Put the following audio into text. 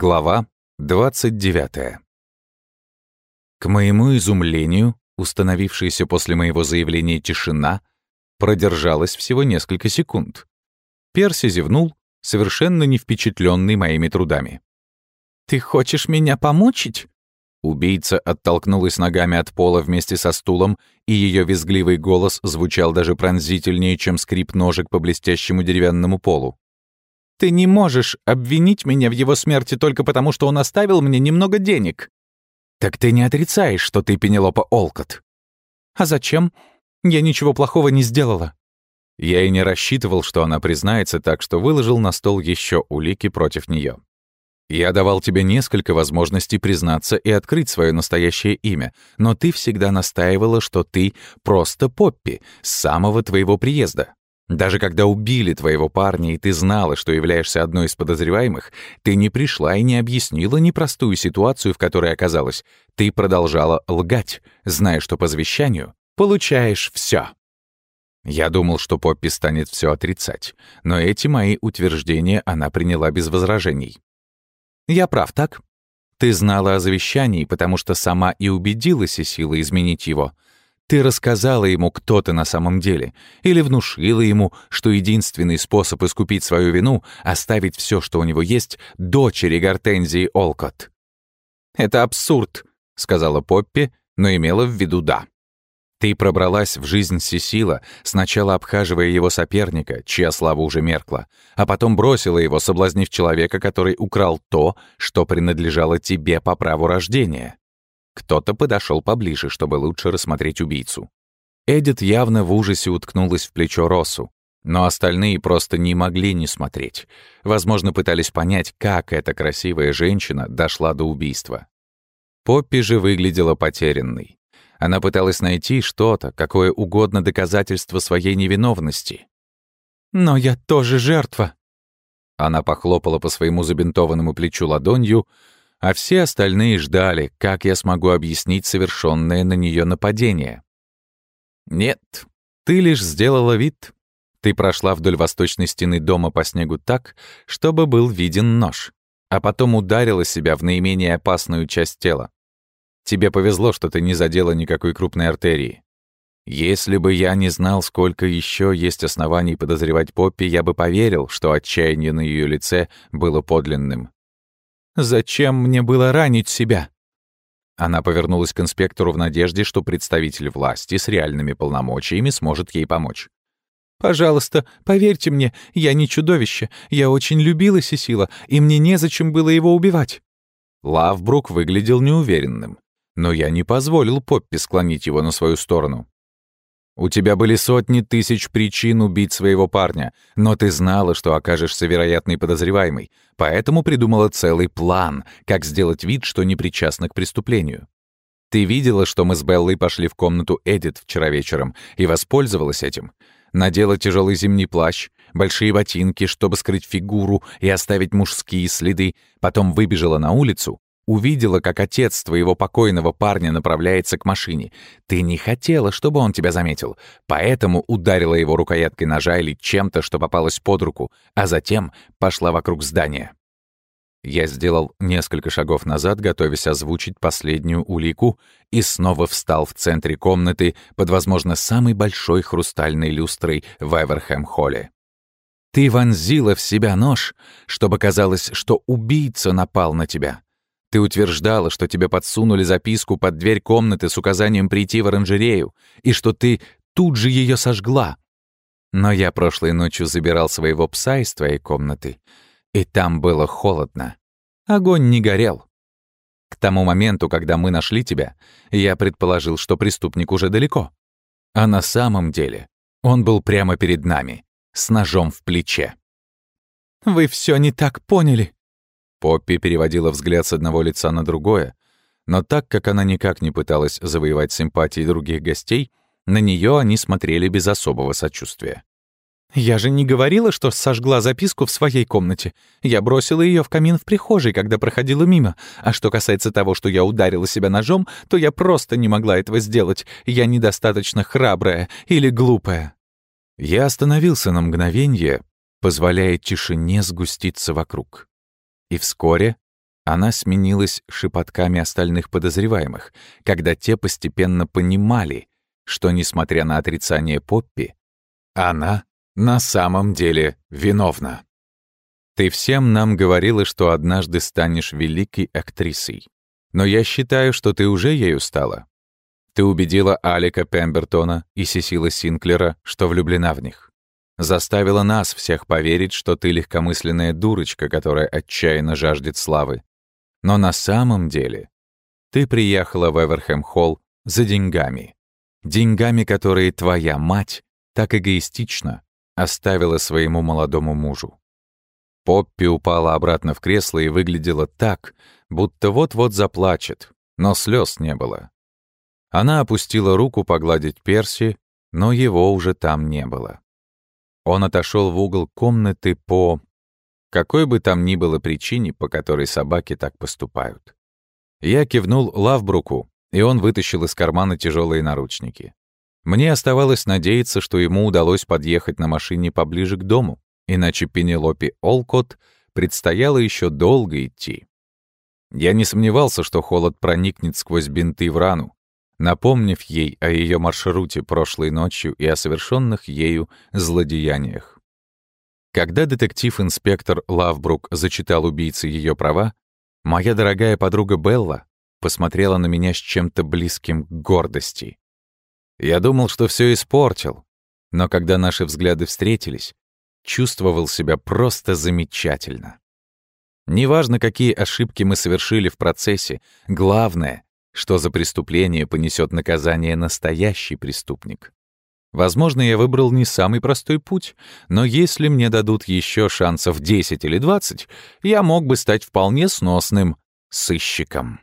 Глава 29. К моему изумлению, установившаяся после моего заявления тишина продержалась всего несколько секунд. Перси зевнул, совершенно не впечатленный моими трудами. «Ты хочешь меня помучить?» Убийца оттолкнулась ногами от пола вместе со стулом, и ее визгливый голос звучал даже пронзительнее, чем скрип ножек по блестящему деревянному полу. Ты не можешь обвинить меня в его смерти только потому, что он оставил мне немного денег. Так ты не отрицаешь, что ты Пенелопа Олкот. А зачем? Я ничего плохого не сделала. Я и не рассчитывал, что она признается, так что выложил на стол еще улики против нее. Я давал тебе несколько возможностей признаться и открыть свое настоящее имя, но ты всегда настаивала, что ты просто Поппи с самого твоего приезда. Даже когда убили твоего парня, и ты знала, что являешься одной из подозреваемых, ты не пришла и не объяснила непростую ситуацию, в которой оказалась. Ты продолжала лгать, зная, что по завещанию получаешь все. Я думал, что Поппи станет все отрицать, но эти мои утверждения она приняла без возражений. Я прав, так? Ты знала о завещании, потому что сама и убедилась Сесила изменить его — ты рассказала ему, кто ты на самом деле, или внушила ему, что единственный способ искупить свою вину — оставить все, что у него есть, дочери Гортензии Олкот. «Это абсурд», — сказала Поппи, но имела в виду «да». Ты пробралась в жизнь Сесила, сначала обхаживая его соперника, чья слава уже меркла, а потом бросила его, соблазнив человека, который украл то, что принадлежало тебе по праву рождения. Кто-то подошел поближе, чтобы лучше рассмотреть убийцу. Эдит явно в ужасе уткнулась в плечо Россу, но остальные просто не могли не смотреть. Возможно, пытались понять, как эта красивая женщина дошла до убийства. Поппи же выглядела потерянной. Она пыталась найти что-то, какое угодно доказательство своей невиновности. «Но я тоже жертва». Она похлопала по своему забинтованному плечу ладонью, а все остальные ждали, как я смогу объяснить совершенное на нее нападение. Нет, ты лишь сделала вид. Ты прошла вдоль восточной стены дома по снегу так, чтобы был виден нож, а потом ударила себя в наименее опасную часть тела. Тебе повезло, что ты не задела никакой крупной артерии. Если бы я не знал, сколько еще есть оснований подозревать Поппи, я бы поверил, что отчаяние на ее лице было подлинным. Зачем мне было ранить себя?» Она повернулась к инспектору в надежде, что представитель власти с реальными полномочиями сможет ей помочь. «Пожалуйста, поверьте мне, я не чудовище. Я очень любила Сесила, и мне незачем было его убивать». Лавбрук выглядел неуверенным, но я не позволил Поппи склонить его на свою сторону. У тебя были сотни тысяч причин убить своего парня, но ты знала, что окажешься вероятной подозреваемой, поэтому придумала целый план, как сделать вид, что не причастна к преступлению. Ты видела, что мы с Беллой пошли в комнату Эдит вчера вечером и воспользовалась этим. Надела тяжелый зимний плащ, большие ботинки, чтобы скрыть фигуру и оставить мужские следы, потом выбежала на улицу увидела, как отец твоего покойного парня направляется к машине. Ты не хотела, чтобы он тебя заметил, поэтому ударила его рукояткой ножа или чем-то, что попалось под руку, а затем пошла вокруг здания. Я сделал несколько шагов назад, готовясь озвучить последнюю улику, и снова встал в центре комнаты под, возможно, самой большой хрустальной люстрой в Эверхэм-холле. Ты вонзила в себя нож, чтобы казалось, что убийца напал на тебя. Ты утверждала, что тебе подсунули записку под дверь комнаты с указанием прийти в оранжерею, и что ты тут же ее сожгла. Но я прошлой ночью забирал своего пса из твоей комнаты, и там было холодно. Огонь не горел. К тому моменту, когда мы нашли тебя, я предположил, что преступник уже далеко. А на самом деле он был прямо перед нами, с ножом в плече. «Вы все не так поняли», Поппи переводила взгляд с одного лица на другое, но так как она никак не пыталась завоевать симпатии других гостей, на нее они смотрели без особого сочувствия. «Я же не говорила, что сожгла записку в своей комнате. Я бросила ее в камин в прихожей, когда проходила мимо. А что касается того, что я ударила себя ножом, то я просто не могла этого сделать. Я недостаточно храбрая или глупая». Я остановился на мгновение, позволяя тишине сгуститься вокруг. И вскоре Она сменилась шепотками остальных подозреваемых, когда те постепенно понимали, что, несмотря на отрицание Поппи, она на самом деле виновна. Ты всем нам говорила, что однажды станешь великой актрисой. Но я считаю, что ты уже ею стала. Ты убедила Алика Пембертона и Сесила Синклера, что влюблена в них. Заставила нас всех поверить, что ты легкомысленная дурочка, которая отчаянно жаждет славы. Но на самом деле ты приехала в Эверхэм-Холл за деньгами. Деньгами, которые твоя мать так эгоистично оставила своему молодому мужу. Поппи упала обратно в кресло и выглядела так, будто вот-вот заплачет, но слез не было. Она опустила руку погладить Перси, но его уже там не было. Он отошел в угол комнаты по... Какой бы там ни было причине, по которой собаки так поступают. Я кивнул Лавбруку, и он вытащил из кармана тяжелые наручники. Мне оставалось надеяться, что ему удалось подъехать на машине поближе к дому, иначе Пенелопе Олкот предстояло еще долго идти. Я не сомневался, что холод проникнет сквозь бинты в рану, напомнив ей о ее маршруте прошлой ночью и о совершенных ею злодеяниях. Когда детектив-инспектор Лавбрук зачитал убийце ее права, моя дорогая подруга Белла посмотрела на меня с чем-то близким к гордости. Я думал, что все испортил, но когда наши взгляды встретились, чувствовал себя просто замечательно. Неважно, какие ошибки мы совершили в процессе, главное, что за преступление понесет наказание настоящий преступник. Возможно, я выбрал не самый простой путь, но если мне дадут еще шансов 10 или 20, я мог бы стать вполне сносным сыщиком.